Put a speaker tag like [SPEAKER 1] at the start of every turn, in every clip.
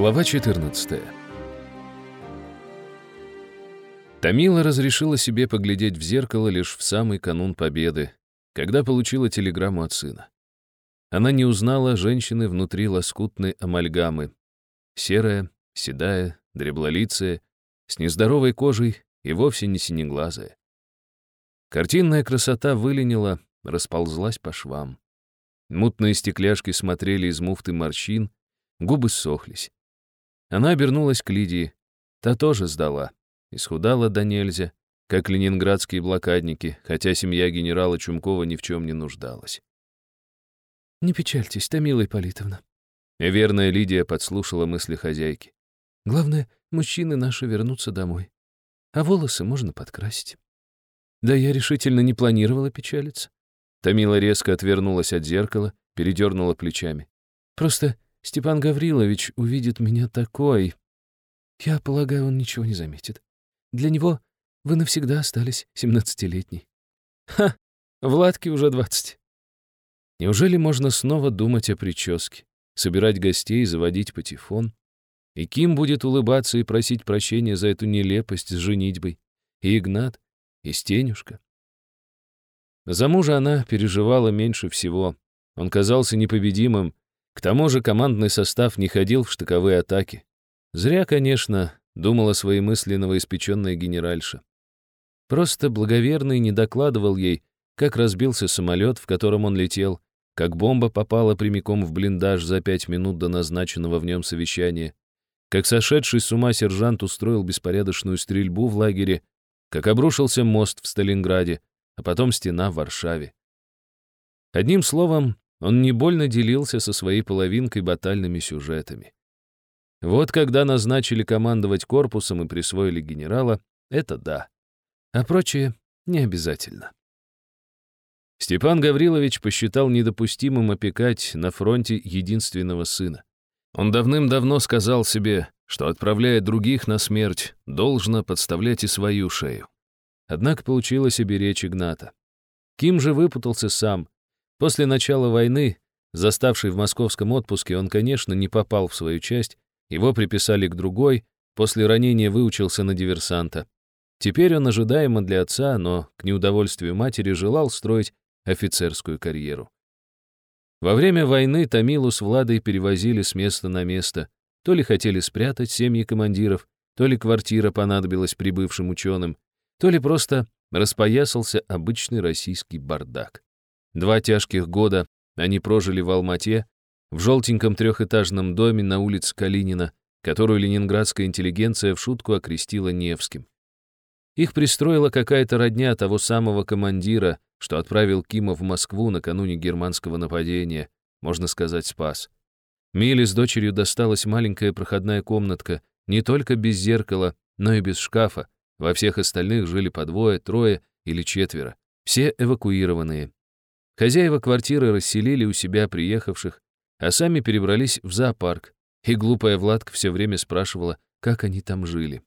[SPEAKER 1] Глава 14 Тамила разрешила себе поглядеть в зеркало лишь в самый канун победы, когда получила телеграмму от сына. Она не узнала женщины внутри лоскутной амальгамы. Серая, седая, дреблолицая, с нездоровой кожей и вовсе не синеглазая. Картинная красота выленила, расползлась по швам. Мутные стекляшки смотрели из муфты морщин, губы ссохлись. Она обернулась к Лидии. Та тоже сдала. Исхудала до нельзя, как ленинградские блокадники, хотя семья генерала Чумкова ни в чем не нуждалась.
[SPEAKER 2] «Не печальтесь, Тамила Ипполитовна».
[SPEAKER 1] Верная Лидия подслушала мысли хозяйки.
[SPEAKER 2] «Главное, мужчины наши вернутся домой. А волосы можно подкрасить». Да я решительно не планировала печалиться.
[SPEAKER 1] Тамила резко отвернулась от зеркала, передернула плечами.
[SPEAKER 2] Просто Степан Гаврилович увидит меня такой. Я полагаю, он ничего не заметит. Для него вы навсегда остались семнадцатилетней. Ха, Владке уже двадцать.
[SPEAKER 1] Неужели можно снова думать о прическе, собирать гостей, заводить патефон? И Ким будет улыбаться и просить прощения за эту нелепость с женитьбой. И Игнат, и Стенюшка. За мужа она переживала меньше всего. Он казался непобедимым, к тому же командный состав не ходил в штыковые атаки. Зря, конечно, думала свои мысли новоиспеченная генеральша. Просто благоверный не докладывал ей, как разбился самолет, в котором он летел, как бомба попала прямиком в блиндаж за пять минут до назначенного в нем совещания, как сошедший с ума сержант устроил беспорядочную стрельбу в лагере, как обрушился мост в Сталинграде, а потом стена в Варшаве. Одним словом, он не больно делился со своей половинкой батальными сюжетами. Вот когда назначили командовать корпусом и присвоили генерала, это да. А прочее не обязательно. Степан Гаврилович посчитал недопустимым опекать на фронте единственного сына. Он давным-давно сказал себе, что, отправляя других на смерть, должно подставлять и свою шею. Однако получилось оберечь Игната. Ким же выпутался сам, После начала войны, заставший в московском отпуске, он, конечно, не попал в свою часть, его приписали к другой, после ранения выучился на диверсанта. Теперь он ожидаемо для отца, но к неудовольствию матери желал строить офицерскую карьеру. Во время войны Томилу с Владой перевозили с места на место. То ли хотели спрятать семьи командиров, то ли квартира понадобилась прибывшим ученым, то ли просто распоясался обычный российский бардак. Два тяжких года они прожили в Алмате, в желтеньком трехэтажном доме на улице Калинина, которую ленинградская интеллигенция в шутку окрестила Невским. Их пристроила какая-то родня того самого командира, что отправил Кима в Москву накануне германского нападения, можно сказать, спас. Миле с дочерью досталась маленькая проходная комнатка, не только без зеркала, но и без шкафа. Во всех остальных жили по двое, трое или четверо. Все эвакуированные, Хозяева квартиры расселили у себя приехавших, а сами перебрались в зоопарк, и глупая Владка все время спрашивала, как они там жили.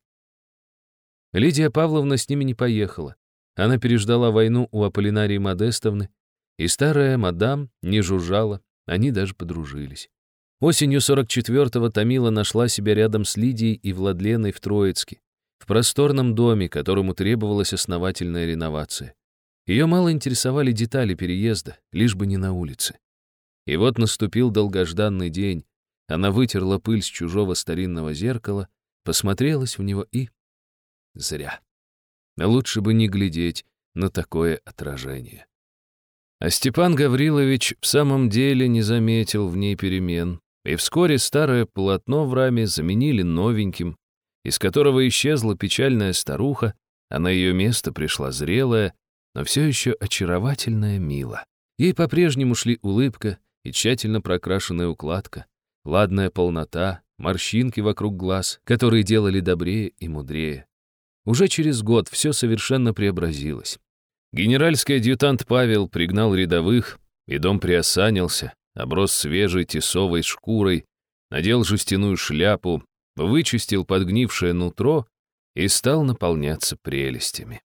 [SPEAKER 1] Лидия Павловна с ними не поехала. Она переждала войну у Аполлинарии Модестовны, и старая мадам не жужжала, они даже подружились. Осенью 44-го Томила нашла себя рядом с Лидией и Владленой в Троицке, в просторном доме, которому требовалась основательная реновация. Ее мало интересовали детали переезда, лишь бы не на улице. И вот наступил долгожданный день. Она вытерла пыль с чужого старинного зеркала, посмотрелась в него и... Зря. Лучше бы не глядеть на такое отражение. А Степан Гаврилович в самом деле не заметил в ней перемен, и вскоре старое полотно в раме заменили новеньким, из которого исчезла печальная старуха, а на ее место пришла зрелая, но все еще очаровательная Мила. Ей по-прежнему шли улыбка и тщательно прокрашенная укладка, ладная полнота, морщинки вокруг глаз, которые делали добрее и мудрее. Уже через год все совершенно преобразилось. Генеральский адъютант Павел пригнал рядовых, и дом приосанился, оброс свежей тесовой шкурой, надел жестяную шляпу, вычистил подгнившее нутро и стал наполняться прелестями.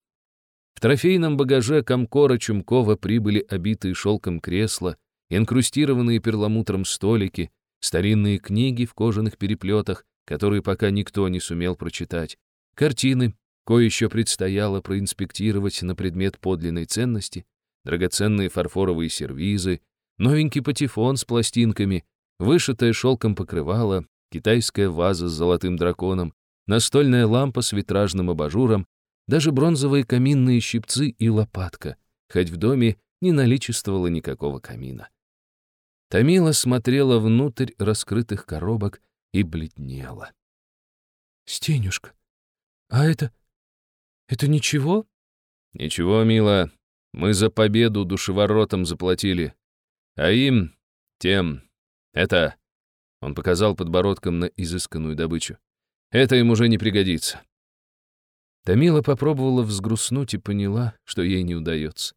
[SPEAKER 1] В трофейном багаже Комкора Чумкова прибыли обитые шелком кресла, инкрустированные перламутром столики, старинные книги в кожаных переплетах, которые пока никто не сумел прочитать, картины, кое еще предстояло проинспектировать на предмет подлинной ценности, драгоценные фарфоровые сервизы, новенький патефон с пластинками, вышитое шелком покрывало, китайская ваза с золотым драконом, настольная лампа с витражным абажуром, даже бронзовые каминные щипцы и лопатка, хоть в доме не наличествовало никакого камина. Томила смотрела внутрь раскрытых коробок и бледнела.
[SPEAKER 2] «Стенюшка, а это... это ничего?»
[SPEAKER 1] «Ничего, мила, мы за победу душеворотом заплатили. А им, тем, это...» Он показал подбородком на изысканную добычу. «Это им уже не пригодится». Томила попробовала взгрустнуть и поняла, что ей не удается.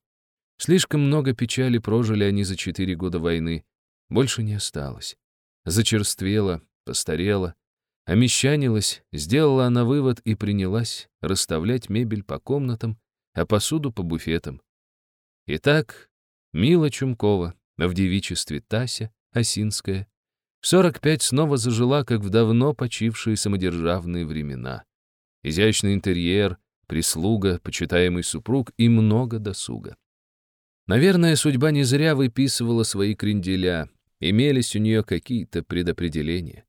[SPEAKER 1] Слишком много печали прожили они за четыре года войны. Больше не осталось. Зачерствела, постарела, омещанилась, сделала она вывод и принялась расставлять мебель по комнатам, а посуду по буфетам. Итак, Мила Чумкова, в девичестве Тася, Осинская, в 45 снова зажила, как в давно почившие самодержавные времена. Изящный интерьер, прислуга, почитаемый супруг и много досуга. Наверное, судьба не зря выписывала свои кренделя, имелись у нее какие-то предопределения.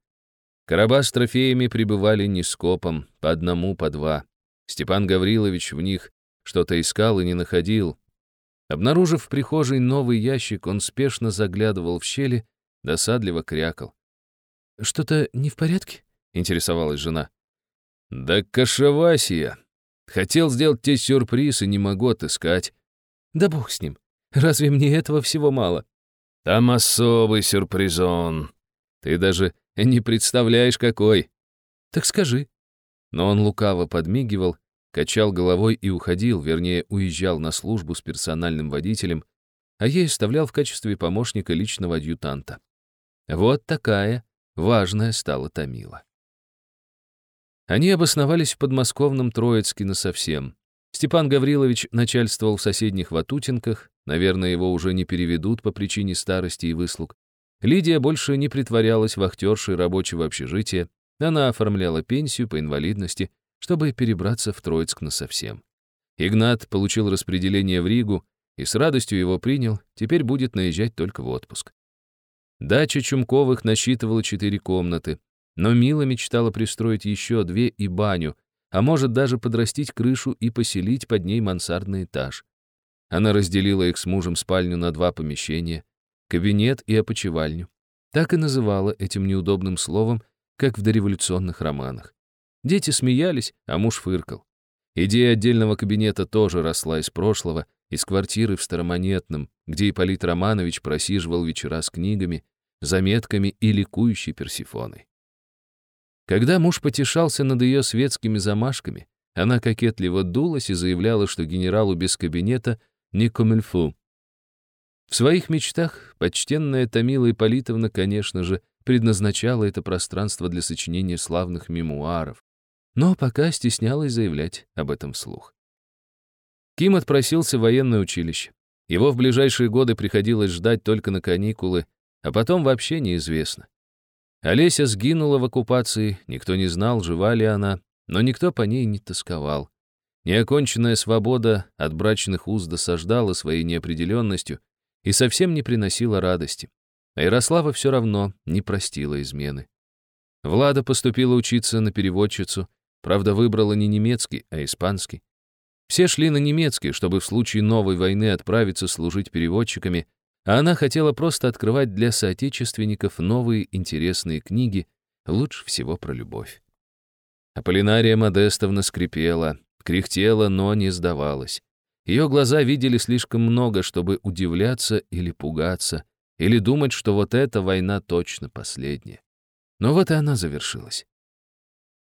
[SPEAKER 1] Короба с трофеями прибывали не скопом, по одному, по два. Степан Гаврилович в них что-то искал и не находил. Обнаружив в прихожей новый ящик, он спешно заглядывал в щели, досадливо крякал.
[SPEAKER 2] «Что-то не в порядке?» — интересовалась жена.
[SPEAKER 1] «Да кашевасия. Хотел сделать тебе сюрприз и не могу отыскать».
[SPEAKER 2] «Да бог с ним. Разве мне этого всего мало?»
[SPEAKER 1] «Там особый сюрпризон. Ты даже не представляешь, какой».
[SPEAKER 2] «Так скажи».
[SPEAKER 1] Но он лукаво подмигивал, качал головой и уходил, вернее, уезжал на службу с персональным водителем, а ей оставлял в качестве помощника личного адъютанта. Вот такая важная стала Томила. Они обосновались в подмосковном Троицке насовсем. Степан Гаврилович начальствовал в соседних Ватутинках, наверное, его уже не переведут по причине старости и выслуг. Лидия больше не притворялась вахтершей рабочего общежития, она оформляла пенсию по инвалидности, чтобы перебраться в Троицк насовсем. Игнат получил распределение в Ригу и с радостью его принял, теперь будет наезжать только в отпуск. Дача Чумковых насчитывала четыре комнаты, но Мила мечтала пристроить еще две и баню, а может даже подрастить крышу и поселить под ней мансардный этаж. Она разделила их с мужем спальню на два помещения, кабинет и опочивальню. Так и называла этим неудобным словом, как в дореволюционных романах. Дети смеялись, а муж фыркал. Идея отдельного кабинета тоже росла из прошлого, из квартиры в Старомонетном, где Ипполит Романович просиживал вечера с книгами, заметками и ликующей Персифоной. Когда муж потешался над ее светскими замашками, она кокетливо дулась и заявляла, что генералу без кабинета не комильфу. В своих мечтах почтенная Томила Ипполитовна, конечно же, предназначала это пространство для сочинения славных мемуаров, но пока стеснялась заявлять об этом вслух. Ким отпросился в военное училище. Его в ближайшие годы приходилось ждать только на каникулы, а потом вообще неизвестно. Олеся сгинула в оккупации, никто не знал, жива ли она, но никто по ней не тосковал. Неоконченная свобода от брачных уз досаждала своей неопределенностью и совсем не приносила радости. А Ярослава все равно не простила измены. Влада поступила учиться на переводчицу, правда, выбрала не немецкий, а испанский. Все шли на немецкий, чтобы в случае новой войны отправиться служить переводчиками, а она хотела просто открывать для соотечественников новые интересные книги, лучше всего про любовь. Аполлинария Модестовна скрипела, кряхтела, но не сдавалась. Ее глаза видели слишком много, чтобы удивляться или пугаться, или думать, что вот эта война точно последняя. Но вот и она завершилась.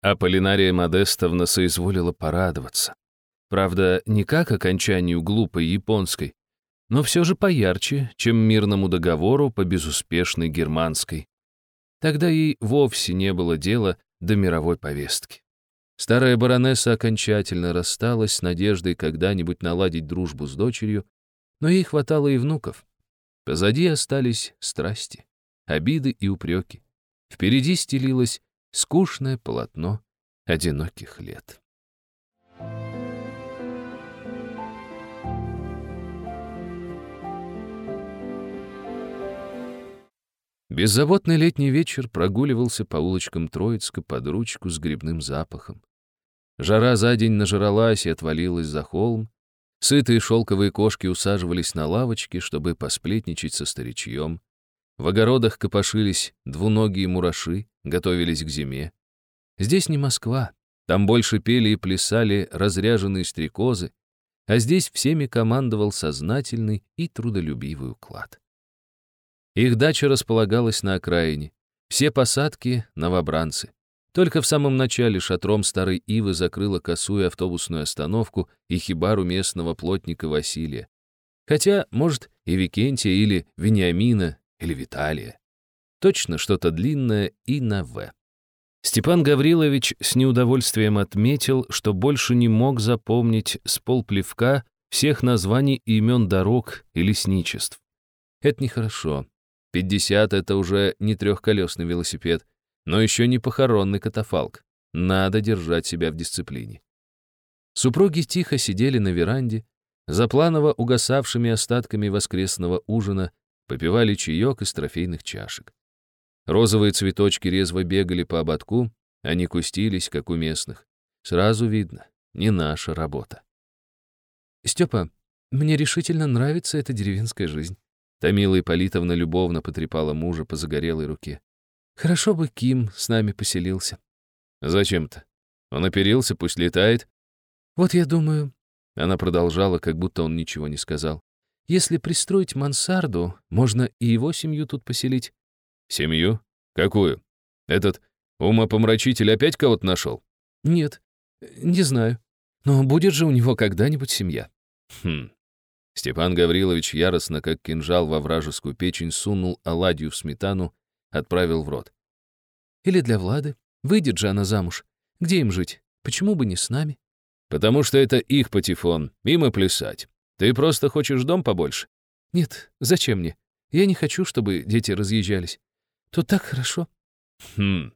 [SPEAKER 1] Аполлинария Модестовна соизволила порадоваться. Правда, не как окончанию глупой японской, но все же поярче, чем мирному договору по безуспешной германской. Тогда ей вовсе не было дела до мировой повестки. Старая баронесса окончательно рассталась с надеждой когда-нибудь наладить дружбу с дочерью, но ей хватало и внуков. Позади остались страсти. обиды и упреки. Впереди стелилось скучное полотно одиноких лет. Беззаботный летний вечер прогуливался по улочкам Троицка под ручку с грибным запахом. Жара за день нажралась и отвалилась за холм. Сытые шелковые кошки усаживались на лавочке, чтобы посплетничать со старичьем. В огородах копошились двуногие мураши, готовились к зиме. Здесь не Москва, там больше пели и плясали разряженные стрекозы, а здесь всеми командовал сознательный и трудолюбивый уклад. Их дача располагалась на окраине. Все посадки — новобранцы. Только в самом начале шатром старой ивы закрыла косую автобусную остановку и хибару местного плотника Василия. Хотя, может, и Викентия или Вениамина или Виталия. Точно что-то длинное и на «В». Степан Гаврилович с неудовольствием отметил, что больше не мог запомнить с полплевка всех названий и имен дорог и лесничеств. Это нехорошо. 50 — это уже не трехколесный велосипед, но еще не похоронный катафалк. Надо держать себя в дисциплине. Супруги тихо сидели на веранде, за планово угасавшими остатками воскресного ужина попивали чаек из трофейных чашек. Розовые цветочки резво бегали по ободку, они кустились, как у местных. Сразу видно, не наша работа.
[SPEAKER 2] «Степа, мне решительно нравится эта деревенская жизнь.
[SPEAKER 1] Томила Ипполитовна любовно потрепала мужа по загорелой руке.
[SPEAKER 2] «Хорошо бы Ким с нами поселился».
[SPEAKER 1] «Зачем-то? Он оперился, пусть летает».
[SPEAKER 2] «Вот я думаю...»
[SPEAKER 1] Она продолжала, как будто он ничего не сказал.
[SPEAKER 2] «Если пристроить мансарду, можно и его семью тут поселить».
[SPEAKER 1] «Семью? Какую? Этот умопомрачитель опять кого-то нашел?»
[SPEAKER 2] «Нет, не знаю. Но будет же у него когда-нибудь семья».
[SPEAKER 1] «Хм, Степан Гаврилович яростно, как кинжал во вражескую печень, сунул оладью в сметану, отправил в рот.
[SPEAKER 2] «Или для Влады. Выйдет же она замуж. Где им жить? Почему бы не с нами?»
[SPEAKER 1] «Потому что это их патефон, им и плясать. Ты просто хочешь дом побольше?»
[SPEAKER 2] «Нет, зачем мне? Я не хочу, чтобы дети разъезжались. Тут так хорошо».
[SPEAKER 1] «Хм».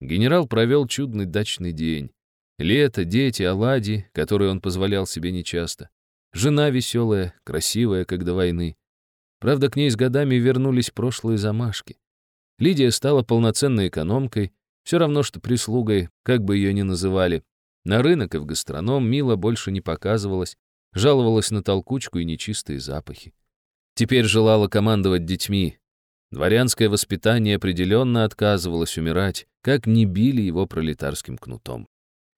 [SPEAKER 1] Генерал провел чудный дачный день. Лето, дети, оладьи, которые он позволял себе нечасто. Жена веселая, красивая, как до войны. Правда, к ней с годами вернулись прошлые замашки. Лидия стала полноценной экономкой, все равно, что прислугой, как бы ее ни называли. На рынок и в гастроном Мила больше не показывалась, жаловалась на толкучку и нечистые запахи. Теперь желала командовать детьми. Дворянское воспитание определенно отказывалось умирать, как не били его пролетарским кнутом.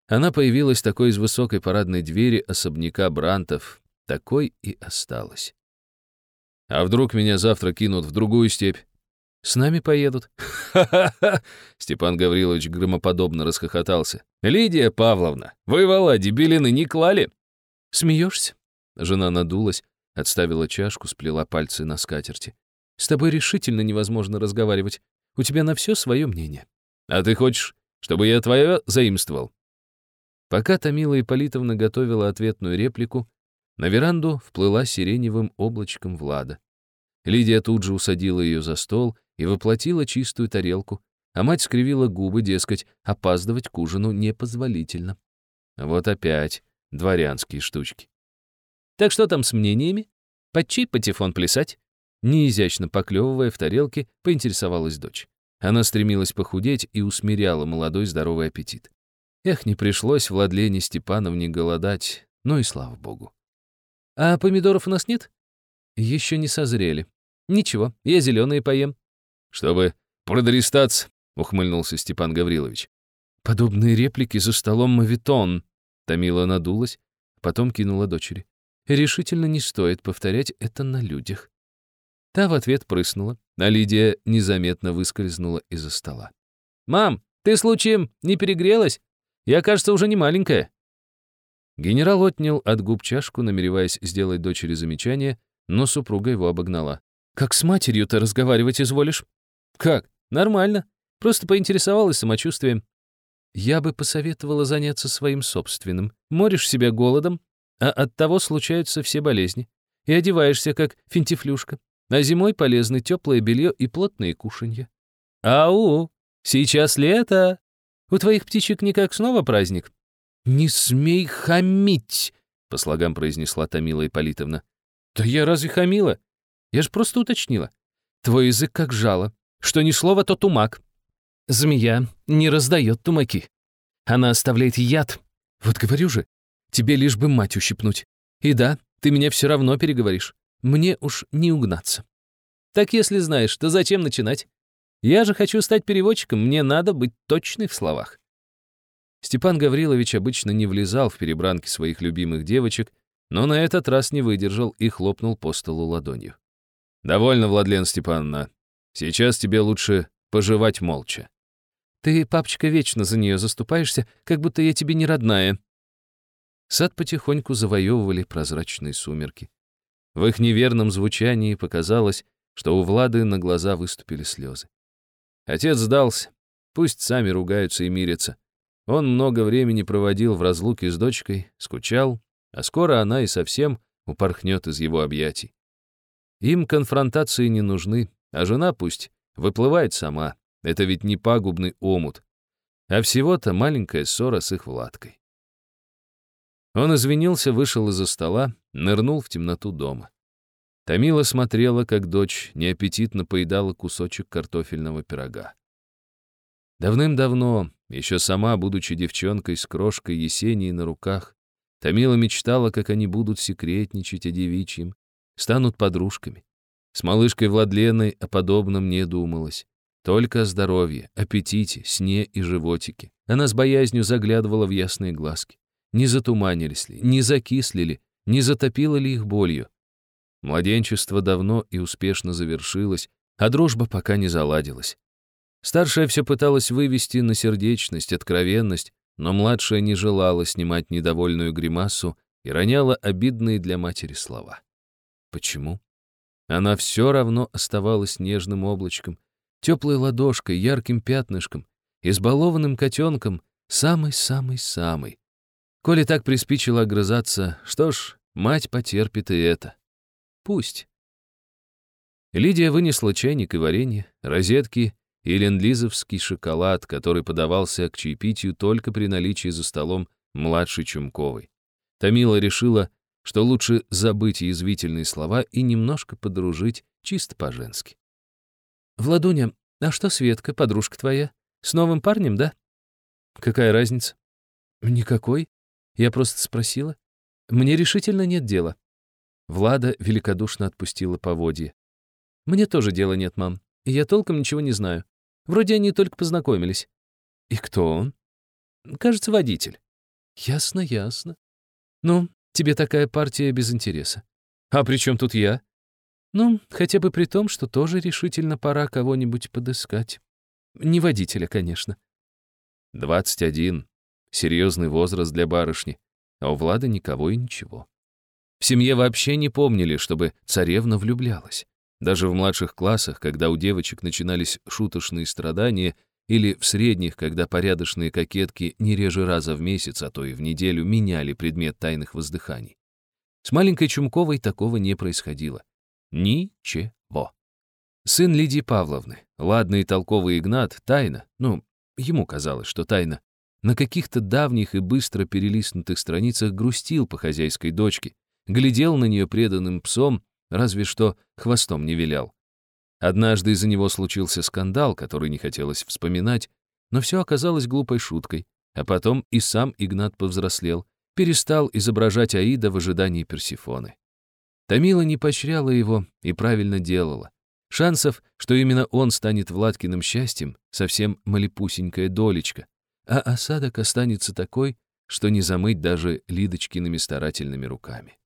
[SPEAKER 1] Она появилась такой из высокой парадной двери особняка Брантов, такой и осталась. А вдруг меня завтра кинут в другую степь?
[SPEAKER 2] С нами поедут.
[SPEAKER 1] Ха-ха-ха! Степан Гаврилович громоподобно расхохотался. Лидия Павловна, вы Володе Белины не клали?
[SPEAKER 2] Смеешься?
[SPEAKER 1] Жена надулась, отставила чашку, сплела пальцы на скатерти.
[SPEAKER 2] С тобой решительно невозможно разговаривать. У тебя на все свое мнение.
[SPEAKER 1] А ты хочешь, чтобы я твое заимствовал? Пока Томила Ипполитовна готовила ответную реплику, на веранду вплыла сиреневым облачком Влада. Лидия тут же усадила ее за стол и воплотила чистую тарелку, а мать скривила губы, дескать, опаздывать к ужину непозволительно. Вот опять дворянские штучки.
[SPEAKER 2] «Так что там с мнениями? Под чей патефон плясать?» Неизящно поклевывая в тарелке, поинтересовалась дочь.
[SPEAKER 1] Она стремилась похудеть и усмиряла молодой здоровый аппетит. Эх, не пришлось Владлене Степановне голодать, ну и слава богу.
[SPEAKER 2] А помидоров у нас нет? Еще не созрели. Ничего, я зеленые поем.
[SPEAKER 1] Чтобы продрестаться, ухмыльнулся Степан Гаврилович.
[SPEAKER 2] Подобные реплики за столом мавитон.
[SPEAKER 1] Томила надулась, потом кинула дочери.
[SPEAKER 2] Решительно не стоит повторять это на людях. Та в ответ прыснула, а Лидия незаметно выскользнула из-за стола. «Мам, ты случаем не перегрелась? Я, кажется, уже не маленькая».
[SPEAKER 1] Генерал отнял от губ чашку, намереваясь сделать дочери замечание, но супруга его обогнала.
[SPEAKER 2] «Как с матерью-то разговаривать изволишь?»
[SPEAKER 1] «Как? Нормально. Просто поинтересовалась самочувствием».
[SPEAKER 2] «Я бы посоветовала заняться своим собственным. Моришь себя голодом, а от того случаются все болезни. И одеваешься, как финтифлюшка. А зимой полезны теплое белье и плотные кушанья. Ау, сейчас лето. У твоих птичек никак снова праздник? Не смей хамить, по слогам произнесла Томила Ипполитовна. Да я разве хамила? Я же просто уточнила. Твой язык как жало. Что ни слово, то тумак. Змея не раздает тумаки. Она оставляет яд. Вот говорю же, тебе лишь бы мать ущипнуть. И да, ты меня все равно переговоришь. Мне уж не угнаться. Так если знаешь, то зачем начинать? Я же хочу стать переводчиком, мне надо быть точной в словах. Степан Гаврилович обычно не влезал в перебранки своих любимых девочек, но на этот раз не выдержал и хлопнул по столу ладонью. «Довольно, Владлен Степановна. Сейчас тебе лучше пожевать молча». «Ты, папочка, вечно за нее заступаешься, как будто я тебе не родная». Сад потихоньку завоевывали прозрачные сумерки. В их неверном звучании показалось, что у Влады на глаза выступили слезы. Отец сдался. Пусть сами ругаются и мирятся. Он много времени проводил в разлуке с дочкой, скучал, а скоро она и совсем упорхнет из его объятий. Им конфронтации не нужны, а жена пусть выплывает сама. Это ведь не пагубный омут, а всего-то маленькая ссора с их Владкой. Он извинился, вышел из-за стола, нырнул в темноту дома. Томила смотрела, как дочь неаппетитно поедала кусочек картофельного пирога. Давным-давно, еще сама, будучи девчонкой с крошкой Есении на руках, Томила мечтала, как они будут секретничать о девичьем, станут подружками. С малышкой Владленой о подобном не думалось. Только о здоровье, аппетите, сне и животике. Она с боязнью заглядывала в ясные глазки. Не затуманились ли, не закисли ли, не затопило ли их болью. Младенчество давно и успешно завершилось, а дружба пока не заладилась. Старшая все пыталась вывести на сердечность, откровенность, но младшая не желала снимать недовольную гримасу и роняла обидные для матери слова. Почему? Она все равно оставалась нежным облачком, теплой ладошкой, ярким пятнышком, избалованным котенком, самый-самый-самый. Коли так приспичило огрызаться, что ж, мать потерпит и это. Пусть. Лидия вынесла чайник и варенье, розетки и лендлизовский шоколад, который подавался к чаепитию только при наличии за столом младшей Чумковой. Тамила решила, что лучше забыть язвительные слова и немножко подружить чисто по-женски. «Владуня, а что Светка, подружка твоя? С новым парнем, да?» «Какая разница?» «Никакой. Я просто спросила. Мне решительно нет дела. Влада великодушно отпустила поводье. «Мне тоже дела нет, мам. Я толком ничего не знаю. Вроде они только познакомились». «И кто он?» «Кажется, водитель». «Ясно, ясно. Ну, тебе такая партия без интереса. А при чем тут я?» «Ну, хотя бы при том, что тоже решительно пора кого-нибудь подыскать. Не водителя, конечно». «Двадцать один. Серьезный возраст для барышни. А у Влада никого и ничего». В семье вообще не помнили, чтобы царевна влюблялась. Даже в младших классах, когда у девочек начинались шуточные страдания, или в средних, когда порядочные кокетки не реже раза в месяц, а то и в неделю меняли предмет тайных воздыханий. С маленькой Чумковой такого не происходило. Ничего. Сын Лидии Павловны, ладный и толковый Игнат, тайно, ну, ему казалось, что тайно, на каких-то давних и быстро перелистнутых страницах грустил по хозяйской дочке, глядел на нее преданным псом, разве что хвостом не вилял. Однажды из-за него случился скандал, который не хотелось вспоминать, но все оказалось глупой шуткой, а потом и сам Игнат повзрослел, перестал изображать Аида в ожидании Персифоны. Томила не поощряла его и правильно делала. Шансов, что именно он станет Владкиным счастьем, совсем малепусенькая долечка, а осадок останется такой, что не замыть даже Лидочкиными старательными руками.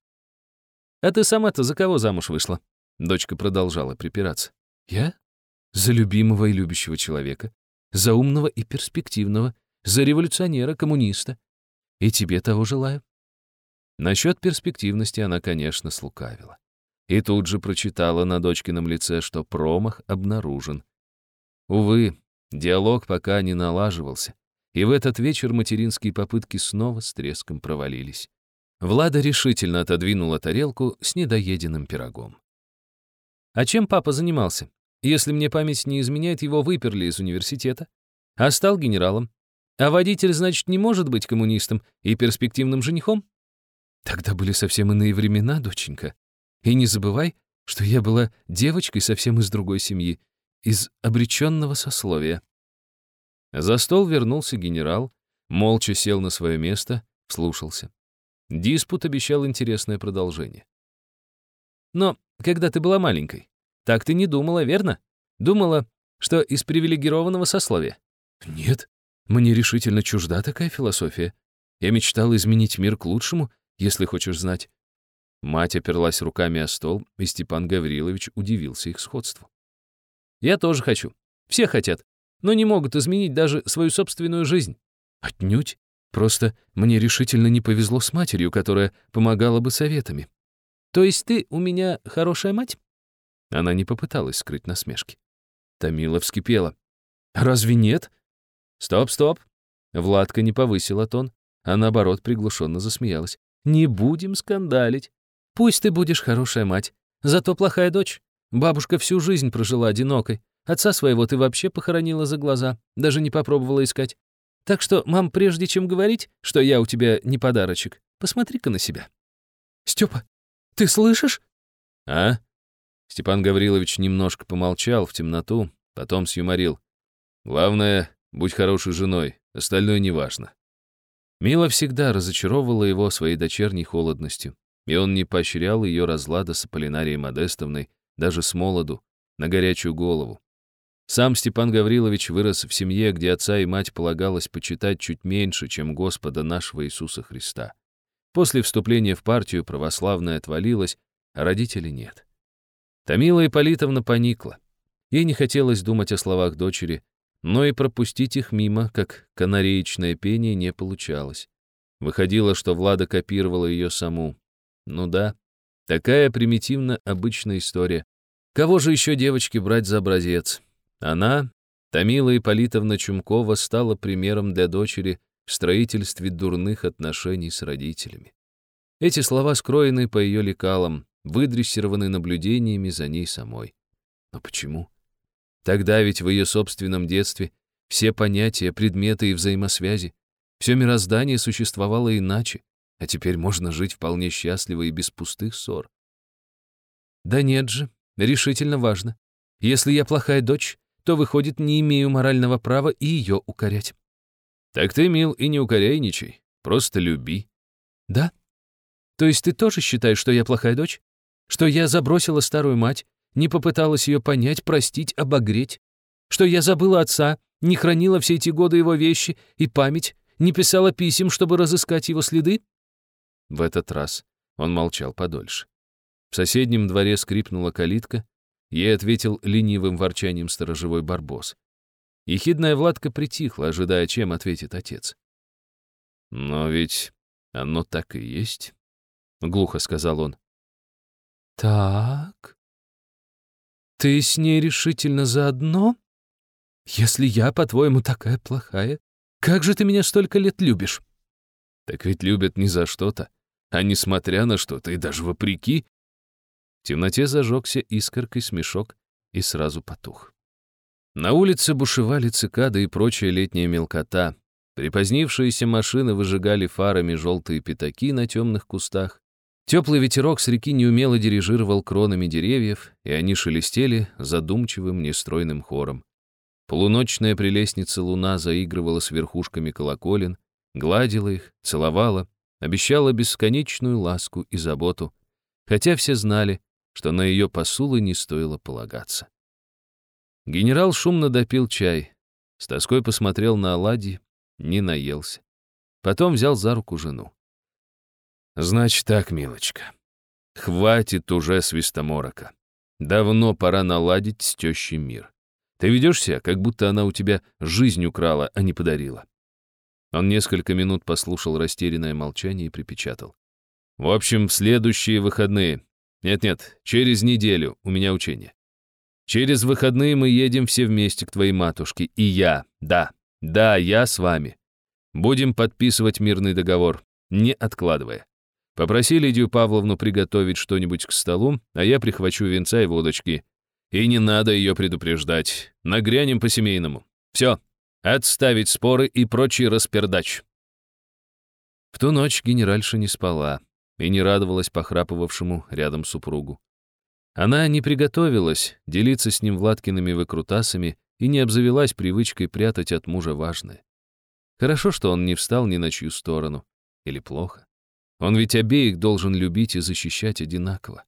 [SPEAKER 2] «А ты сама-то за кого замуж вышла?» Дочка продолжала припираться. «Я? За любимого и любящего человека. За умного и перспективного. За революционера, коммуниста. И тебе того желаю». Насчет перспективности она, конечно, слукавила. И тут же прочитала на дочкином лице, что промах обнаружен. Увы, диалог пока не налаживался, и в этот вечер материнские попытки снова с треском провалились. Влада решительно отодвинула тарелку с недоеденным пирогом.
[SPEAKER 1] А чем папа занимался? Если мне память не изменяет, его выперли из университета. А стал генералом. А водитель, значит, не может быть коммунистом и перспективным женихом? Тогда были совсем иные времена, доченька. И не забывай, что я была девочкой совсем из другой семьи, из обреченного сословия. За стол вернулся генерал, молча сел на свое место, вслушался. Диспут обещал интересное продолжение. Но когда ты была маленькой, так ты не думала, верно? Думала, что из привилегированного сословия? Нет, мне решительно чужда такая философия. Я мечтала изменить мир к лучшему, если хочешь знать. Мать оперлась руками о стол, и Степан Гаврилович удивился их сходству. «Я тоже хочу. Все хотят, но не могут изменить даже свою собственную жизнь». «Отнюдь. Просто мне решительно не повезло с матерью, которая помогала бы советами». «То есть ты у меня хорошая мать?» Она не попыталась скрыть насмешки. Томила вскипела. «Разве нет?» «Стоп, стоп!» Владка не повысила тон, а наоборот приглушенно засмеялась. «Не будем скандалить. Пусть ты будешь хорошая мать, зато плохая дочь. Бабушка всю жизнь прожила одинокой. Отца своего ты вообще похоронила за глаза, даже не попробовала искать. Так что, мам, прежде чем говорить, что я у тебя не подарочек, посмотри-ка на себя». «Степа, ты слышишь?»
[SPEAKER 2] «А?» Степан Гаврилович немножко помолчал в темноту, потом сюморил. «Главное, будь хорошей женой, остальное неважно». Мила всегда разочаровывала его своей дочерней холодностью и он не поощрял ее разлада с Аполлинарией Модестовной, даже с молоду, на горячую голову. Сам Степан Гаврилович вырос в семье, где отца и мать полагалось почитать чуть меньше, чем Господа нашего Иисуса Христа. После вступления в партию православная отвалилась, а родителей нет. Томила Ипполитовна поникла. Ей не хотелось думать о словах дочери, но и пропустить их мимо, как канареечное пение, не получалось. Выходило, что Влада копировала ее саму, ну да, такая примитивно обычная история. Кого же еще девочки брать за образец? Она, Томила Ипполитовна Чумкова, стала примером для дочери в строительстве дурных отношений с родителями. Эти слова скроены по ее лекалам, выдрессированы наблюдениями за ней самой. Но почему? Тогда ведь в ее собственном детстве все понятия, предметы и взаимосвязи, все мироздание существовало иначе, а теперь можно жить вполне счастливо и без пустых ссор. Да нет же, решительно важно. Если я плохая дочь, то, выходит, не имею морального права и ее укорять. Так ты, мил, и не укоряйничай, просто люби. Да? То есть ты тоже считаешь, что я плохая дочь? Что я забросила старую мать, не попыталась ее понять, простить, обогреть? Что я забыла отца, не хранила все эти годы его вещи и память, не писала писем, чтобы разыскать его следы? В этот раз он молчал подольше. В соседнем дворе скрипнула калитка, ей ответил ленивым ворчанием сторожевой барбос. Ехидная Владка притихла, ожидая, чем ответит отец. «Но ведь оно так и есть», — глухо сказал он.
[SPEAKER 1] «Так, ты с ней решительно заодно? Если я, по-твоему, такая плохая, как же ты меня столько лет любишь?»
[SPEAKER 2] «Так ведь любят не за что-то, а несмотря на что-то и даже вопреки, в темноте зажегся искоркой смешок и сразу потух. На улице бушевали цикады и прочая летняя мелкота. Припозднившиеся машины выжигали фарами желтые пятаки на темных кустах. Теплый ветерок с реки неумело дирижировал кронами деревьев, и они шелестели задумчивым нестройным хором. Полуночная прелестница луна заигрывала с верхушками колоколен, гладила их, целовала, обещала бесконечную ласку и заботу, хотя все знали, что на ее посулы не стоило полагаться. Генерал шумно допил чай, с тоской посмотрел на оладьи, не наелся. Потом взял за руку жену. «Значит так, милочка, хватит уже свистоморока. Давно пора наладить с тещей мир. Ты ведешь себя, как будто она у тебя жизнь украла, а не подарила. Он несколько минут послушал растерянное молчание и припечатал. «В общем, в следующие выходные. Нет-нет, через неделю у меня учение. Через выходные мы едем все вместе к твоей матушке. И я, да, да, я с вами. Будем подписывать мирный договор, не откладывая.
[SPEAKER 1] Попроси Лидию Павловну приготовить что-нибудь к столу, а я прихвачу венца и водочки. И не надо ее предупреждать. Нагрянем по-семейному. Все, отставить споры и прочий распердач. В ту ночь генеральша не спала и не радовалась похрапывавшему рядом супругу. Она не приготовилась делиться с ним Владкиными выкрутасами и не обзавелась привычкой прятать от мужа важное. Хорошо, что он не встал ни на чью сторону. Или плохо? Он ведь обеих должен любить и защищать одинаково.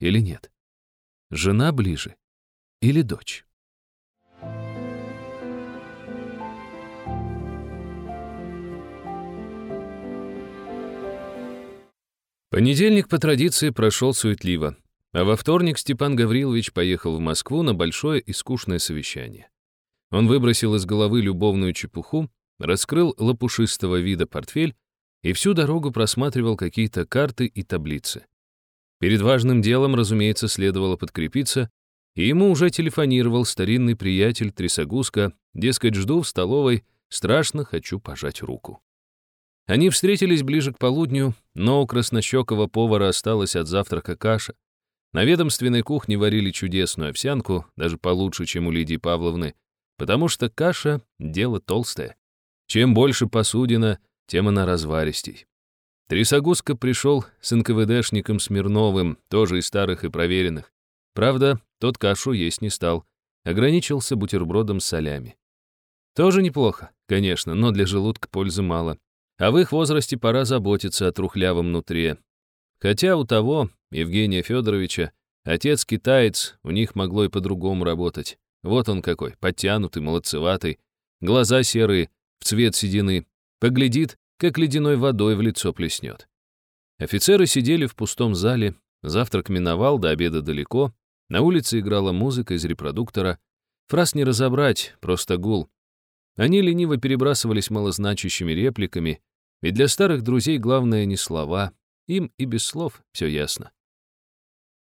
[SPEAKER 1] Или нет? Жена ближе? Или дочь? Понедельник по традиции прошел суетливо, а во вторник Степан Гаврилович поехал в Москву на большое и скучное совещание. Он выбросил из головы любовную чепуху, раскрыл лопушистого вида портфель и всю дорогу просматривал какие-то карты и таблицы. Перед важным делом, разумеется, следовало подкрепиться, и ему уже телефонировал старинный приятель Трясогузка, дескать, жду в столовой, страшно хочу пожать руку. Они встретились ближе к полудню, но у краснощекого повара осталась от завтрака каша. На ведомственной кухне варили чудесную овсянку, даже получше, чем у Лидии Павловны, потому что каша — дело толстое. Чем больше посудина, тем она разваристей. Трясогузка пришел с НКВДшником Смирновым, тоже из старых и проверенных. Правда, тот кашу есть не стал, ограничился бутербродом с солями. Тоже неплохо, конечно, но для желудка пользы мало. А в их возрасте пора заботиться о трухлявом нутре. Хотя у того, Евгения Федоровича, отец китаец, у них могло и по-другому работать. Вот он какой, подтянутый, молодцеватый, глаза серые, в цвет седины, поглядит, как ледяной водой в лицо плеснет. Офицеры сидели в пустом зале, завтрак миновал, до обеда далеко, на улице играла музыка из репродуктора, фраз не разобрать, просто гул. Они лениво перебрасывались малозначащими репликами, ведь для старых друзей главное не слова, им и без слов все ясно.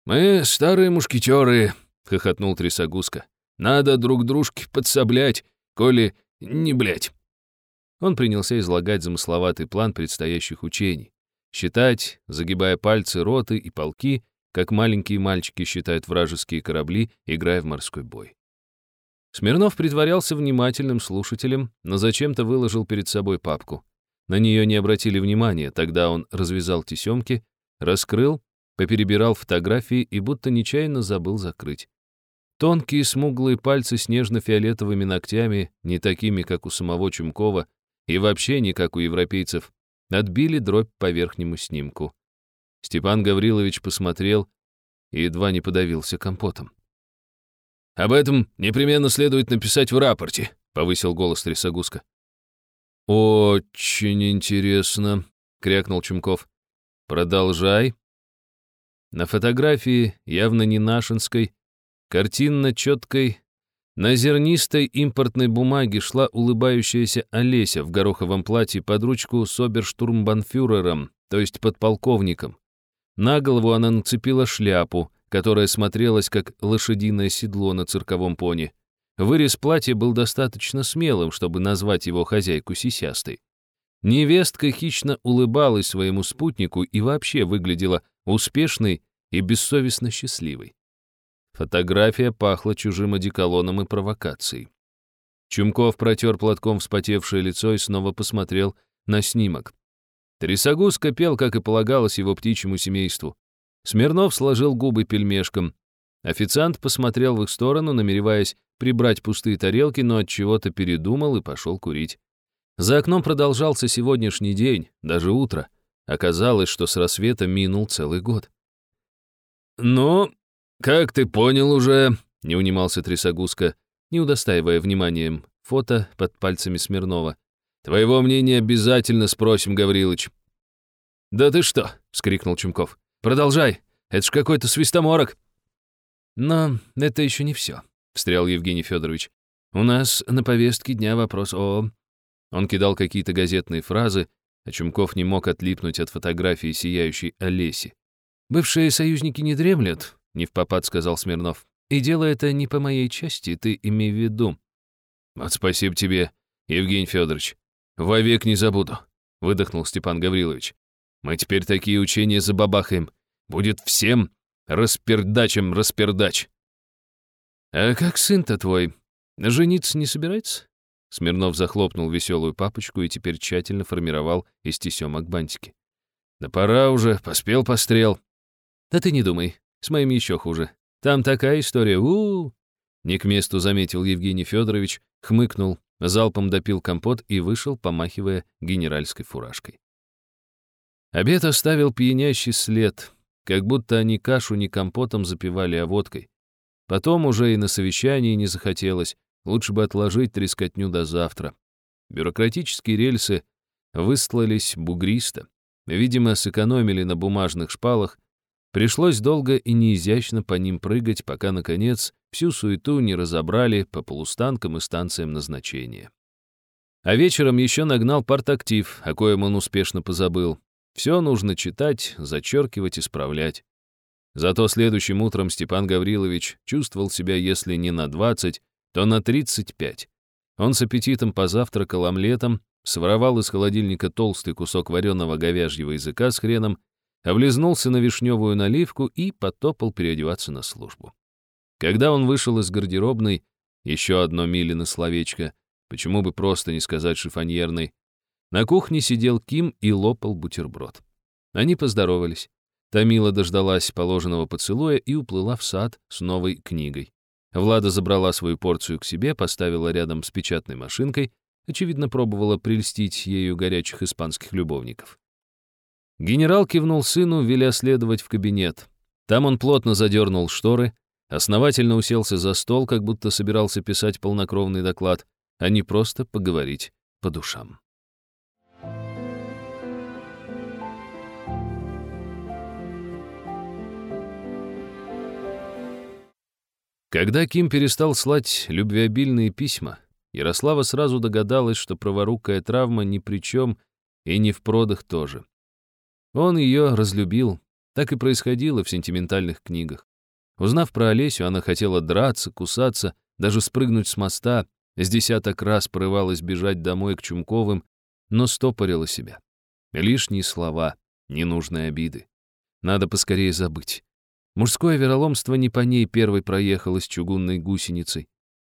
[SPEAKER 1] «Мы старые мушкетеры», — хохотнул Трясогузка. «Надо друг дружке подсоблять, коли не блять». Он принялся излагать замысловатый план предстоящих учений. Считать, загибая пальцы роты и полки, как маленькие мальчики считают вражеские корабли, играя в морской бой. Смирнов притворялся внимательным слушателем, но зачем-то выложил перед собой папку. На нее не обратили внимания, тогда он развязал тесемки, раскрыл, поперебирал фотографии и будто нечаянно забыл закрыть. Тонкие смуглые пальцы с нежно-фиолетовыми ногтями, не такими, как у самого Чумкова, и вообще не как у европейцев, отбили дробь по верхнему снимку. Степан Гаврилович посмотрел и едва не подавился компотом. «Об этом непременно следует написать в рапорте», — повысил голос Трясогузка. «Очень интересно», — крякнул Чумков. «Продолжай». На фотографии, явно не нашинской, картинно-четкой, на зернистой импортной бумаге шла улыбающаяся Олеся в гороховом платье под ручку с оберштурмбанфюрером, то есть подполковником. На голову она нацепила шляпу, которое смотрелось как лошадиное седло на цирковом пони. Вырез платья был достаточно смелым, чтобы назвать его хозяйку сисястой. Невестка хищно улыбалась своему спутнику и вообще выглядела успешной и бессовестно счастливой. Фотография пахла чужим одеколоном и провокацией. Чумков протер платком вспотевшее лицо и снова посмотрел на снимок. Трясогуз копел, как и полагалось его птичьему семейству. Смирнов сложил губы пельмешком. Официант посмотрел в их сторону, намереваясь прибрать пустые тарелки, но от чего-то передумал и пошел курить. За окном продолжался сегодняшний день, даже утро. Оказалось, что с рассвета минул целый год. «Ну, как ты понял уже», — не унимался Трясогузка, не удостаивая вниманием фото под пальцами Смирнова. «Твоего мнения обязательно спросим, Гаврилыч». «Да ты что?» — вскрикнул Чумков. Продолжай, это ж какой-то свистоморок». «Но это еще не все», — встрял Евгений Федорович. «У нас на повестке дня вопрос о...» Он кидал какие-то газетные фразы, а Чумков не мог отлипнуть от фотографии сияющей Олеси. «Бывшие союзники не дремлят», — не в попад сказал Смирнов. «И дело это не по моей части, ты имей в виду». «Вот спасибо тебе, Евгений Федорович. Вовек не забуду», — выдохнул Степан Гаврилович. Мы теперь такие учения забабахаем. Будет всем распердачем распердач.
[SPEAKER 2] А как сын-то твой? Жениться не собирается? Смирнов захлопнул веселую папочку и теперь тщательно формировал из тесемок бантики.
[SPEAKER 1] Да пора уже, поспел пострел.
[SPEAKER 2] Да ты не думай, с моим еще хуже. Там такая история, у, -у, -у. Не к месту заметил Евгений Федорович, хмыкнул, залпом допил компот и вышел, помахивая генеральской фуражкой. Обед оставил пьянящий след, как будто они кашу не компотом запивали, а водкой. Потом уже и на совещании не захотелось, лучше бы отложить трескотню до завтра. Бюрократические рельсы выстлались бугристо. Видимо, сэкономили на бумажных шпалах. Пришлось долго и неизящно по ним прыгать, пока, наконец, всю суету не разобрали по полустанкам и станциям назначения. А вечером еще нагнал партактив, о коем он успешно позабыл. Все нужно читать, зачеркивать, исправлять. Зато следующим утром Степан Гаврилович чувствовал себя, если не на 20, то на 35. Он с аппетитом позавтракал омлетом, своровал из холодильника толстый кусок вареного говяжьего языка с хреном, облизнулся на вишневую наливку и потопал переодеваться на службу. Когда он вышел из гардеробной, еще одно Милино словечко, почему бы просто не сказать шифоньерной, на кухне сидел Ким и лопал бутерброд. Они поздоровались. Тамила дождалась положенного поцелуя и уплыла в сад с новой книгой. Влада забрала свою порцию к себе, поставила рядом с печатной машинкой, очевидно, пробовала прельстить ею горячих испанских любовников. Генерал кивнул сыну, веля следовать в кабинет. Там он плотно задернул шторы, основательно уселся за стол, как будто собирался писать полнокровный доклад, а не просто поговорить по душам. Когда Ким перестал слать любвеобильные письма, Ярослава сразу догадалась, что праворукая травма ни при чем и не в продах тоже. Он ее разлюбил, так и происходило в сентиментальных книгах. Узнав про Олесю, она хотела драться, кусаться, даже спрыгнуть с моста, с десяток раз порывалась бежать домой к Чумковым, но стопорила себя. Лишние слова, ненужные обиды. Надо поскорее забыть. Мужское вероломство не по ней первой проехалось чугунной гусеницей.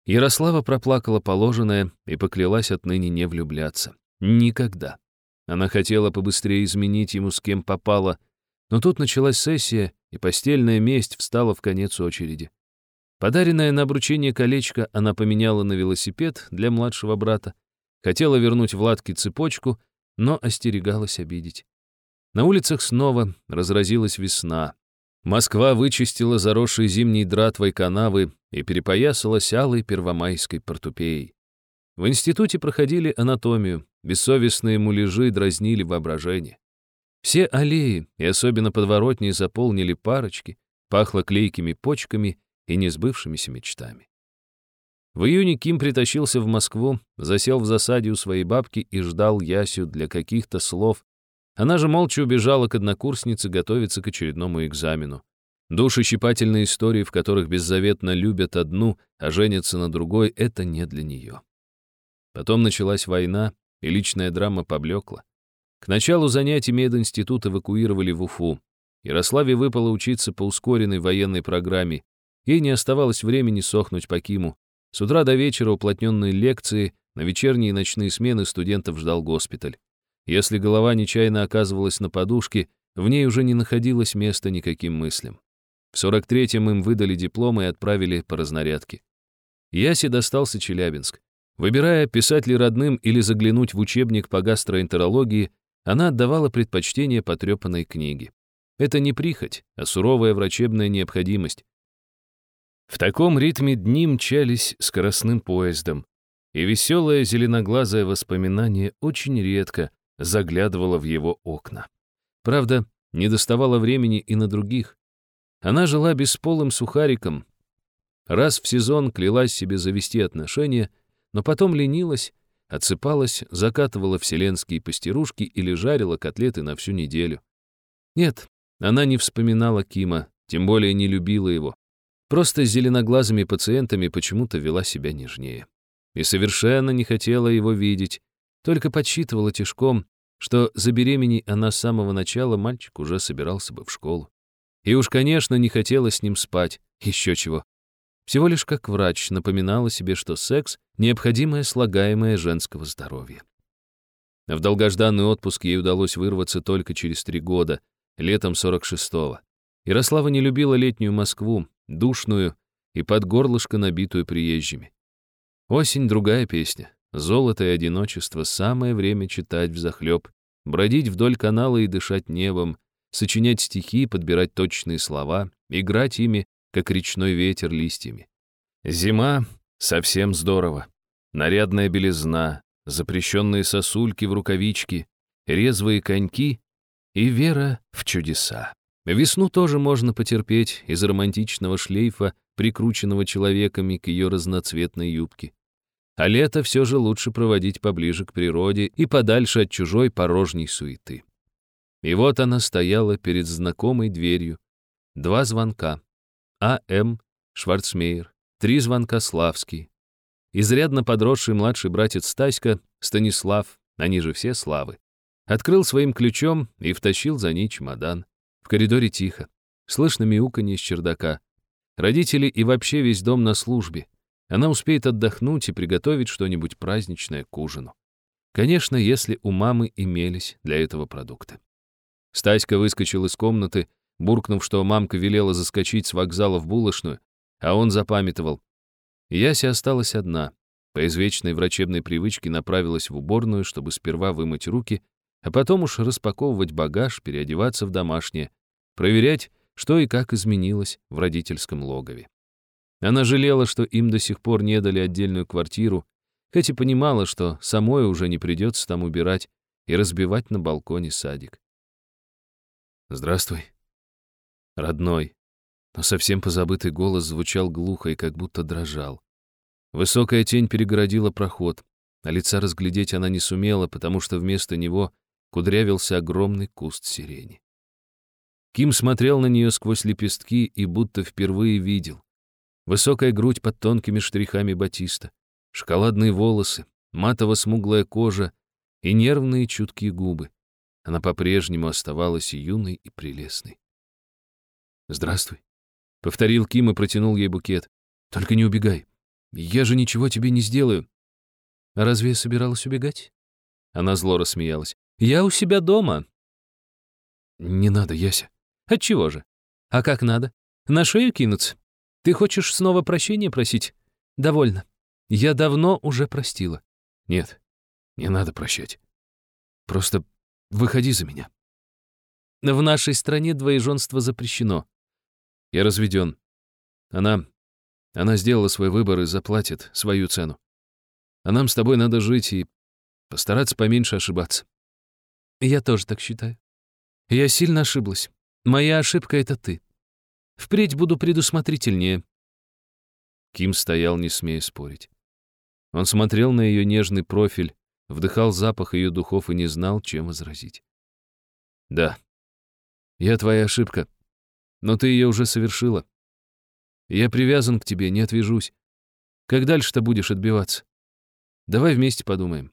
[SPEAKER 2] Ярослава проплакала положенное и поклялась отныне не влюбляться. Никогда. Она хотела побыстрее изменить ему, с кем попала, но тут началась сессия, и постельная месть встала в конец очереди. Подаренное на обручение колечко она поменяла на велосипед для младшего брата, хотела вернуть Владке цепочку, но остерегалась обидеть. На улицах снова разразилась весна. Москва вычистила заросшие зимней дратвой канавы и перепоясалась алой первомайской портупеей. В институте проходили анатомию, бессовестные муляжи дразнили воображение. Все аллеи, и особенно подворотни, заполнили парочки, пахло клейкими почками и несбывшимися мечтами. В июне Ким притащился в Москву, засел в засаде у своей бабки и ждал Ясю для каких-то слов, она же молча убежала к однокурснице готовиться к очередному экзамену. Душещипательные истории, в которых беззаветно любят одну, а женятся на другой, это не для нее. Потом началась война, и личная драма поблекла. К началу занятий мединститут эвакуировали в Уфу. Ярославе выпало учиться по ускоренной военной программе. Ей не оставалось времени сохнуть по Киму. С утра до вечера уплотненные лекции, на вечерние и ночные смены студентов ждал госпиталь. Если голова нечаянно оказывалась на подушке, в ней уже не находилось места никаким мыслям. В 43-м им выдали дипломы и отправили по разнарядке. Ясе достался Челябинск. Выбирая, писать ли родным или заглянуть в учебник по гастроэнтерологии, она отдавала предпочтение потрепанной книге. Это не прихоть, а суровая врачебная необходимость. В таком ритме дни мчались скоростным поездом, и веселое зеленоглазое воспоминание очень редко заглядывала в его окна. Правда, не доставало времени и на других. Она жила бесполым сухариком. Раз в сезон клялась себе завести отношения, но потом ленилась, отсыпалась, закатывала вселенские пастерушки или жарила котлеты на всю неделю. Нет, она не вспоминала Кима, тем более не любила его. Просто с зеленоглазыми пациентами почему-то вела себя нежнее. И совершенно не хотела его видеть, только подсчитывала тишком,
[SPEAKER 1] что забеременей она с самого начала, мальчик уже собирался бы в школу. И уж, конечно, не хотела с ним спать, еще чего. Всего лишь как врач напоминала себе, что секс — необходимое слагаемое женского здоровья. В долгожданный отпуск ей удалось вырваться только через три года, летом 46-го. Ярослава не любила летнюю Москву, душную и под горлышко набитую приезжими. Осень — другая песня. Золото и одиночество — самое время читать взахлеб, бродить вдоль канала и дышать небом, сочинять стихи, подбирать точные слова, играть ими, как речной ветер листьями. Зима — совсем здорово. Нарядная белизна, запрещенные сосульки в рукавички, резвые коньки и вера в чудеса. Весну тоже можно потерпеть из романтичного шлейфа, прикрученного человеками к ее разноцветной юбке. А лето все же лучше проводить поближе к природе и подальше от чужой порожней суеты. И вот она стояла перед знакомой дверью. Два звонка. А.М. Шварцмейер. Три звонка Славский. Изрядно подросший младший братец Стаська, Станислав, они же все Славы, открыл своим ключом и втащил за ней чемодан. В коридоре тихо. Слышно мяуканье с чердака. Родители и вообще весь дом на службе. Она успеет отдохнуть и приготовить что-нибудь праздничное к ужину. Конечно, если у мамы имелись для этого продукты. Стаська выскочил из комнаты, буркнув, что мамка велела заскочить с вокзала в булочную, а он запамятовал. Яся осталась одна. По извечной врачебной привычке направилась в уборную, чтобы сперва вымыть руки, а потом уж распаковывать багаж, переодеваться в домашнее, проверять, что и как изменилось в родительском логове. Она жалела, что им до сих пор не дали отдельную квартиру, хоть и понимала, что самой уже не придется там убирать и разбивать на балконе садик. «Здравствуй, родной», но совсем позабытый голос звучал глухо и как будто дрожал. Высокая тень перегородила проход, а лица разглядеть она не сумела, потому что вместо него кудрявился огромный куст сирени. Ким смотрел на нее сквозь лепестки и будто впервые видел. Высокая грудь под тонкими штрихами батиста, шоколадные волосы, матово-смуглая кожа и нервные чуткие губы. Она по-прежнему оставалась юной и прелестной. «Здравствуй», — повторил Ким и протянул ей букет. «Только не убегай. Я же ничего тебе не сделаю».
[SPEAKER 2] «А разве я собиралась убегать?»
[SPEAKER 1] Она зло рассмеялась.
[SPEAKER 2] «Я у себя дома».
[SPEAKER 1] «Не надо, Яся».
[SPEAKER 2] «Отчего же? А как надо? На шею кинуться? Ты хочешь снова прощения просить? Довольно. Я давно уже простила».
[SPEAKER 1] «Нет, не надо прощать. Просто выходи за меня».
[SPEAKER 2] В нашей стране двоеженство запрещено.
[SPEAKER 1] Я разведен. Она... Она сделала свой выбор и заплатит свою цену. А нам с тобой надо жить и постараться поменьше ошибаться.
[SPEAKER 2] Я тоже так считаю. Я сильно ошиблась. Моя ошибка — это ты. Впредь буду предусмотрительнее.
[SPEAKER 1] Ким стоял, не смея спорить. Он смотрел на ее нежный профиль, вдыхал запах ее духов и не знал, чем возразить. «Да, я твоя ошибка», но ты ее уже совершила. Я привязан к тебе, не отвяжусь. Как дальше-то будешь отбиваться? Давай вместе подумаем».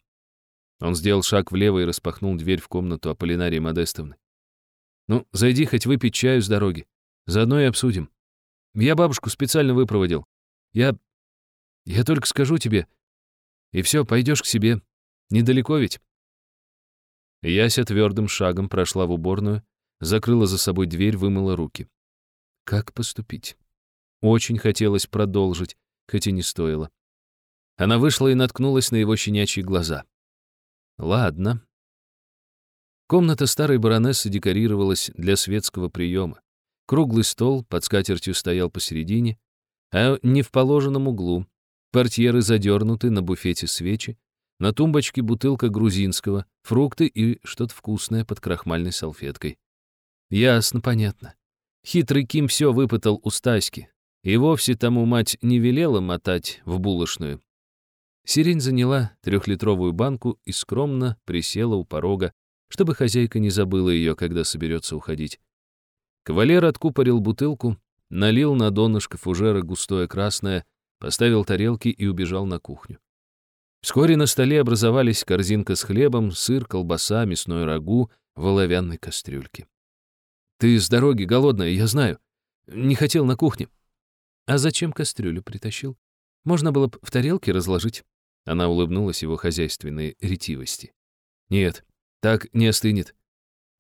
[SPEAKER 1] Он сделал шаг влево и распахнул дверь в комнату Аполлинарии Модестовны. «Ну, зайди хоть выпить чаю с дороги. Заодно и обсудим. Я бабушку специально выпроводил. Я... Я только скажу тебе. И все, пойдешь к себе. Недалеко ведь?» Яся твердым шагом прошла в уборную, закрыла за собой дверь, вымыла руки. Как поступить? Очень хотелось продолжить, хоть и не стоило. Она вышла и наткнулась на его щенячьи глаза. Ладно. Комната старой баронессы декорировалась для светского приема. Круглый стол под скатертью стоял посередине, а не в положенном углу. Портьеры задернуты, на буфете свечи, на тумбочке бутылка грузинского, фрукты и что-то вкусное под крахмальной салфеткой. Ясно, понятно. Хитрый Ким все выпытал у Стаськи. И вовсе тому мать не велела мотать в булочную. Сирень заняла трехлитровую банку и скромно присела у порога, чтобы хозяйка не забыла ее, когда соберется уходить. Кавалер откупорил бутылку, налил на донышко фужера густое красное, поставил тарелки и убежал на кухню. Вскоре на столе образовались корзинка с хлебом, сыр, колбаса, мясной рагу в оловянной кастрюльке. «Ты с дороги голодная, я знаю. Не хотел на кухне». «А зачем кастрюлю притащил? Можно было бы в тарелке разложить». Она улыбнулась его хозяйственной ретивости. «Нет, так не остынет.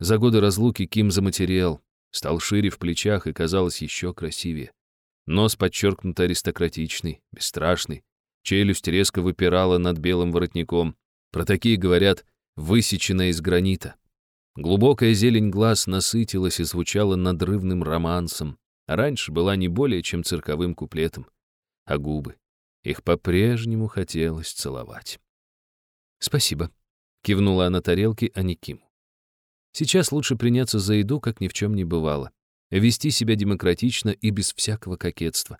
[SPEAKER 1] За годы разлуки Ким заматериал, стал шире в плечах и казалось еще красивее. Нос подчеркнуто аристократичный, бесстрашный, челюсть резко выпирала над белым воротником. Про такие говорят «высеченная из гранита». Глубокая зелень глаз насытилась и звучала надрывным романсом, а раньше была не более чем цирковым куплетом. А губы? Их по-прежнему хотелось целовать. «Спасибо», — кивнула она тарелке, а не Киму. «Сейчас лучше приняться за еду, как ни в чем не бывало. Вести себя демократично и без всякого кокетства.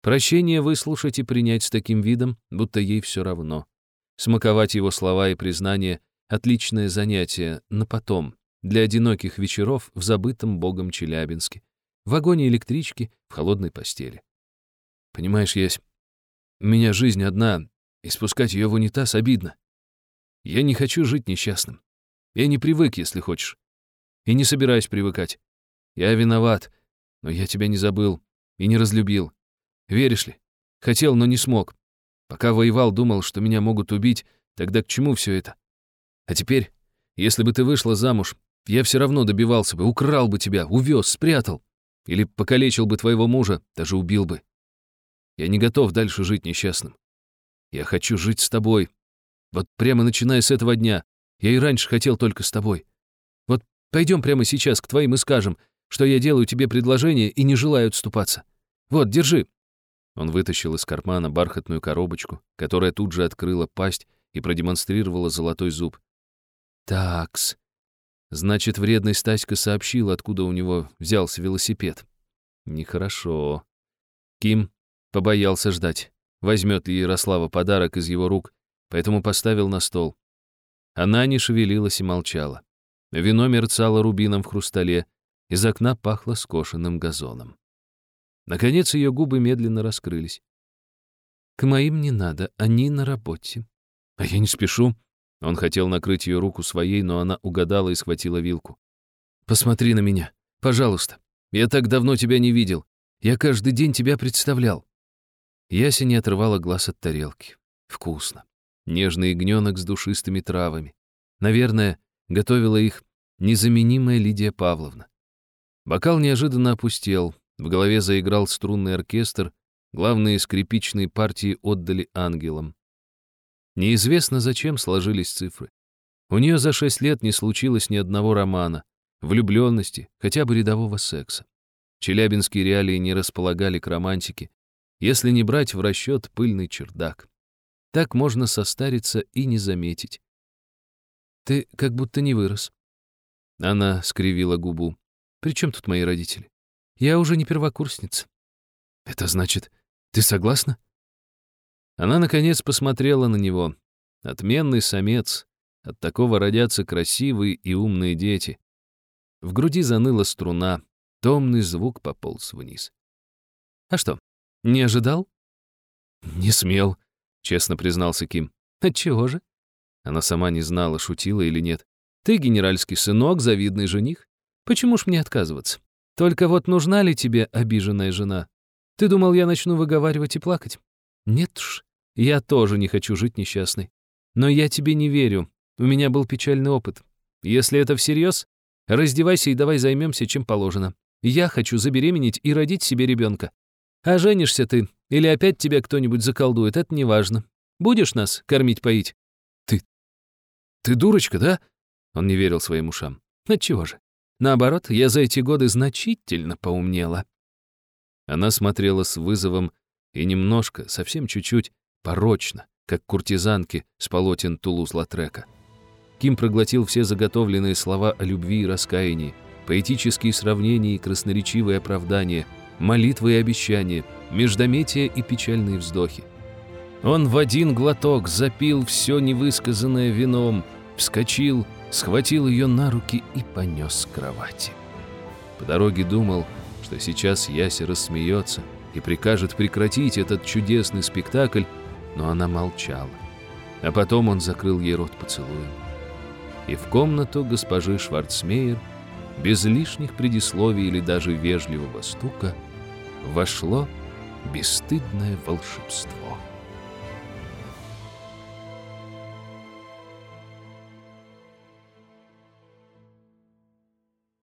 [SPEAKER 1] Прощение выслушать и принять с таким видом, будто ей все равно. Смаковать его слова и признания Отличное занятие на потом, для одиноких вечеров в забытом богом Челябинске, в вагоне электрички, в холодной постели. Понимаешь, есть, меня жизнь одна, и спускать ее в унитаз обидно. Я не хочу жить несчастным. Я не привык, если хочешь. И не собираюсь привыкать. Я виноват, но я тебя не забыл и не разлюбил. Веришь ли? Хотел, но не смог. Пока воевал, думал, что меня могут убить, тогда к чему все это? А теперь, если бы ты вышла замуж, я все равно добивался бы, украл бы тебя, увез, спрятал. Или покалечил бы твоего мужа, даже убил бы. Я не готов дальше жить несчастным. Я хочу жить с тобой. Вот прямо начиная с этого дня. Я и раньше хотел только с тобой. Вот пойдем прямо сейчас к твоим и скажем, что я делаю тебе предложение и не желаю отступаться. Вот, держи». Он вытащил из кармана бархатную коробочку, которая тут же открыла пасть и продемонстрировала золотой зуб. Такс. Значит, вредный Стаська сообщил, откуда у него взялся велосипед. Нехорошо. Ким побоялся ждать, возьмет ли Ярослава подарок из его рук, поэтому поставил на стол. Она не шевелилась и молчала. Вино мерцало рубином в хрустале, из окна пахло скошенным газоном. Наконец ее губы медленно раскрылись. «К моим не надо, они на работе». «А я не спешу», он хотел накрыть ее руку своей, но она угадала и схватила вилку. «Посмотри на меня, пожалуйста. Я так давно тебя не видел. Я каждый день тебя представлял». Яся не отрывала глаз от тарелки. Вкусно. Нежный ягненок с душистыми травами. Наверное, готовила их незаменимая Лидия Павловна. Бокал неожиданно опустел, в голове заиграл струнный оркестр, главные скрипичные партии отдали ангелам. Неизвестно, зачем сложились цифры. У нее за шесть лет не случилось ни одного романа, влюбленности, хотя бы рядового секса. Челябинские реалии не располагали к романтике, если не брать в расчет пыльный чердак. Так можно состариться и не заметить. «Ты как будто не вырос». Она скривила губу. «При чем тут мои родители? Я уже не первокурсница». «Это значит, ты согласна?» Она, наконец, посмотрела на него. Отменный самец. От такого родятся красивые и умные дети. В груди заныла струна. Томный звук пополз вниз. «А что, не ожидал?» «Не смел», — честно признался Ким. «Отчего же?» Она сама не знала, шутила или нет. «Ты генеральский сынок, завидный жених. Почему ж мне отказываться? Только вот нужна ли тебе обиженная жена? Ты думал, я начну выговаривать и плакать? Нет уж, я тоже не хочу жить несчастной. Но я тебе не верю. У меня был печальный опыт. Если это всерьез, раздевайся и давай займемся, чем положено. Я хочу забеременеть и родить себе ребенка. А женишься ты, или опять тебя кто-нибудь заколдует, это не важно. Будешь нас кормить-поить? Ты... ты дурочка, да? Он не верил своим ушам. Отчего же? Наоборот, я за эти годы значительно поумнела. Она смотрела с вызовом и немножко, совсем чуть-чуть, порочно, как куртизанки с полотен Тулуз-Латрека. Ким проглотил все заготовленные слова о любви и раскаянии, поэтические сравнения и красноречивые оправдания, молитвы и обещания, междометия и печальные вздохи. Он в один глоток запил все невысказанное вином, вскочил, схватил ее на руки и понес к кровати. По дороге думал, что сейчас Яся рассмеется и прикажет прекратить этот чудесный спектакль, но она молчала. А потом он закрыл ей рот поцелуем. И в комнату госпожи Шварцмейер, без лишних предисловий или даже вежливого стука, вошло бесстыдное волшебство.